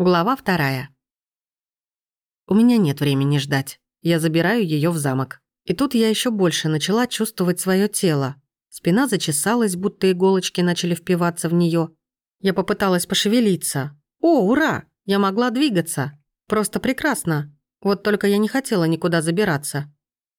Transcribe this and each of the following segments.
Глава вторая. У меня нет времени ждать. Я забираю ее в замок. И тут я еще больше начала чувствовать свое тело. Спина зачесалась, будто иголочки начали впиваться в нее. Я попыталась пошевелиться. О, ура! Я могла двигаться. Просто прекрасно. Вот только я не хотела никуда забираться.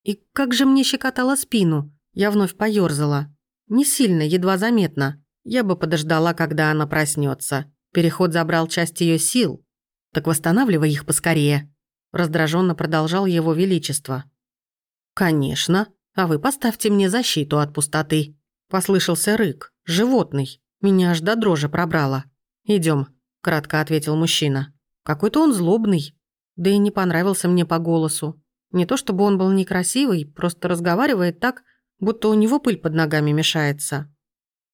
И как же мне щекотало спину. Я вновь поёрзала. Не сильно, едва заметно. Я бы подождала, когда она проснется. Переход забрал часть ее сил. Так восстанавливай их поскорее. Раздраженно продолжал его величество. Конечно. А вы поставьте мне защиту от пустоты. Послышался рык. Животный. Меня аж до дрожи пробрало. Идем, кратко ответил мужчина. Какой-то он злобный. Да и не понравился мне по голосу. Не то чтобы он был некрасивый, просто разговаривает так, будто у него пыль под ногами мешается.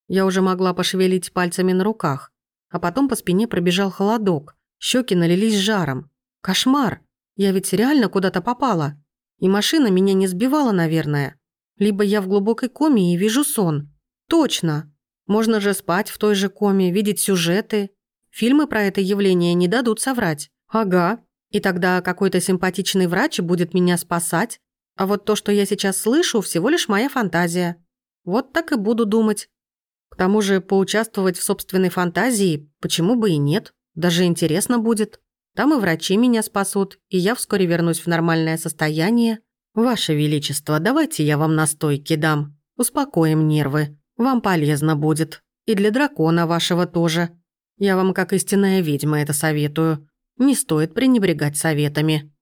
Я уже могла пошевелить пальцами на руках, а потом по спине пробежал холодок. Щеки налились жаром. Кошмар! Я ведь реально куда-то попала. И машина меня не сбивала, наверное. Либо я в глубокой коме и вижу сон. Точно! Можно же спать в той же коме, видеть сюжеты. Фильмы про это явление не дадут соврать. Ага. И тогда какой-то симпатичный врач будет меня спасать. А вот то, что я сейчас слышу, всего лишь моя фантазия. Вот так и буду думать. К тому же поучаствовать в собственной фантазии почему бы и нет, даже интересно будет. Там и врачи меня спасут, и я вскоре вернусь в нормальное состояние. Ваше Величество, давайте я вам настойки дам. Успокоим нервы. Вам полезно будет. И для дракона вашего тоже. Я вам, как истинная ведьма, это советую. Не стоит пренебрегать советами.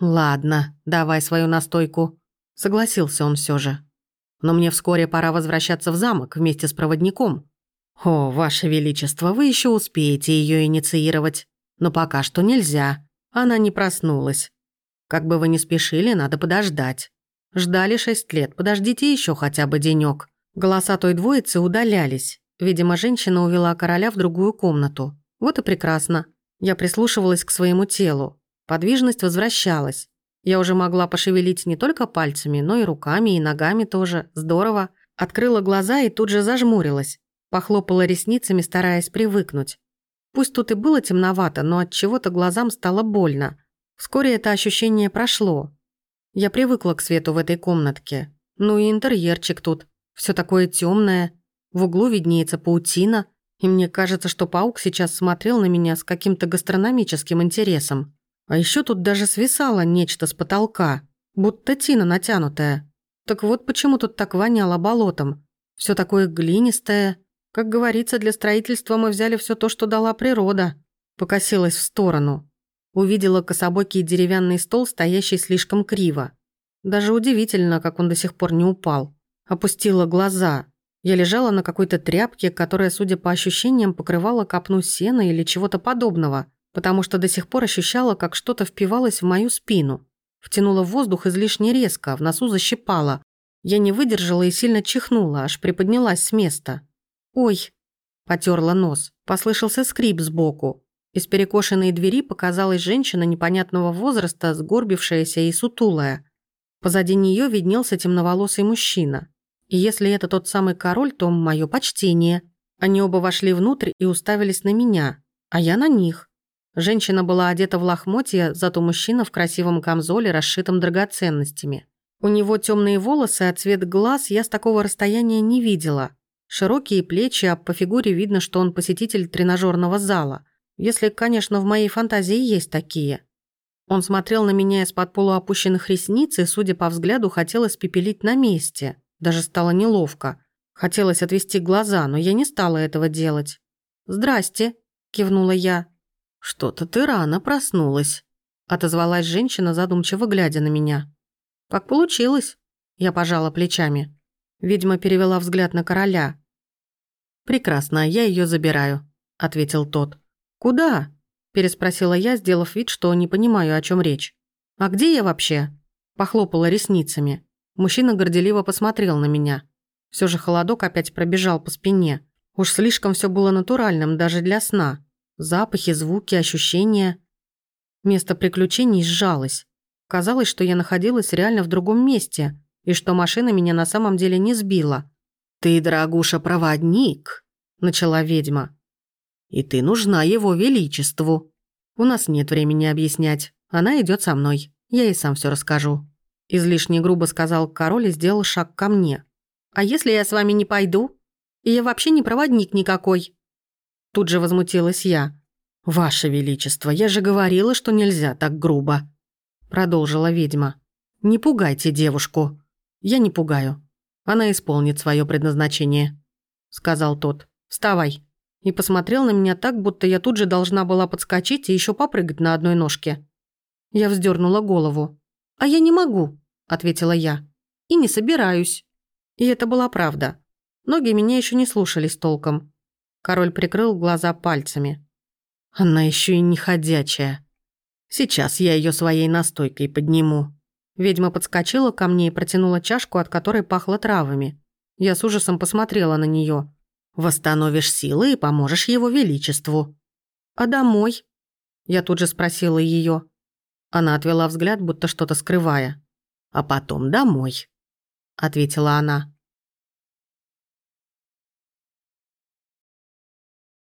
Ладно, давай свою настойку. Согласился он все же но мне вскоре пора возвращаться в замок вместе с проводником. О, Ваше Величество, вы еще успеете ее инициировать. Но пока что нельзя. Она не проснулась. Как бы вы ни спешили, надо подождать. Ждали шесть лет, подождите еще хотя бы денек. Голоса той двоицы удалялись. Видимо, женщина увела короля в другую комнату. Вот и прекрасно. Я прислушивалась к своему телу. Подвижность возвращалась. Я уже могла пошевелить не только пальцами, но и руками, и ногами тоже. Здорово. Открыла глаза и тут же зажмурилась. Похлопала ресницами, стараясь привыкнуть. Пусть тут и было темновато, но от чего-то глазам стало больно. Вскоре это ощущение прошло. Я привыкла к свету в этой комнатке. Ну и интерьерчик тут. Все такое темное. В углу виднеется паутина. И мне кажется, что паук сейчас смотрел на меня с каким-то гастрономическим интересом. А еще тут даже свисало нечто с потолка, будто тина натянутая. Так вот почему тут так воняло болотом. Все такое глинистое. Как говорится, для строительства мы взяли все то, что дала природа. Покосилась в сторону. Увидела кособокий деревянный стол, стоящий слишком криво. Даже удивительно, как он до сих пор не упал. Опустила глаза. Я лежала на какой-то тряпке, которая, судя по ощущениям, покрывала копну сена или чего-то подобного – потому что до сих пор ощущала, как что-то впивалось в мою спину. Втянула воздух излишне резко, в носу защипала. Я не выдержала и сильно чихнула, аж приподнялась с места. «Ой!» – потерла нос. Послышался скрип сбоку. Из перекошенной двери показалась женщина непонятного возраста, сгорбившаяся и сутулая. Позади нее виднелся темноволосый мужчина. И если это тот самый король, то мое почтение. Они оба вошли внутрь и уставились на меня, а я на них. Женщина была одета в лохмотья, зато мужчина в красивом камзоле, расшитом драгоценностями. У него темные волосы, а цвет глаз я с такого расстояния не видела. Широкие плечи, а по фигуре видно, что он посетитель тренажерного зала. Если, конечно, в моей фантазии есть такие. Он смотрел на меня из-под полуопущенных ресниц и, судя по взгляду, хотел испепелить на месте. Даже стало неловко. Хотелось отвести глаза, но я не стала этого делать. «Здрасте», – кивнула я. «Что-то ты рано проснулась», — отозвалась женщина, задумчиво глядя на меня. «Как получилось?» — я пожала плечами. Видимо, перевела взгляд на короля. «Прекрасно, я ее забираю», — ответил тот. «Куда?» — переспросила я, сделав вид, что не понимаю, о чем речь. «А где я вообще?» — похлопала ресницами. Мужчина горделиво посмотрел на меня. Все же холодок опять пробежал по спине. Уж слишком все было натуральным даже для сна. Запахи, звуки, ощущения. Место приключений сжалось. Казалось, что я находилась реально в другом месте, и что машина меня на самом деле не сбила. «Ты, дорогуша, проводник», — начала ведьма. «И ты нужна его величеству». У нас нет времени объяснять. Она идет со мной. Я ей сам все расскажу». Излишне грубо сказал король и сделал шаг ко мне. «А если я с вами не пойду? И я вообще не проводник никакой?» Тут же возмутилась я. «Ваше Величество, я же говорила, что нельзя так грубо», продолжила ведьма. «Не пугайте девушку». «Я не пугаю. Она исполнит свое предназначение», сказал тот. «Вставай». И посмотрел на меня так, будто я тут же должна была подскочить и еще попрыгать на одной ножке. Я вздернула голову. «А я не могу», — ответила я. «И не собираюсь». И это была правда. Ноги меня еще не слушались толком. Король прикрыл глаза пальцами. Она еще и не ходячая. Сейчас я ее своей настойкой подниму. Ведьма подскочила ко мне и протянула чашку, от которой пахло травами. Я с ужасом посмотрела на нее. «Восстановишь силы и поможешь его величеству». «А домой?» Я тут же спросила ее. Она отвела взгляд, будто что-то скрывая. «А потом домой», — ответила она.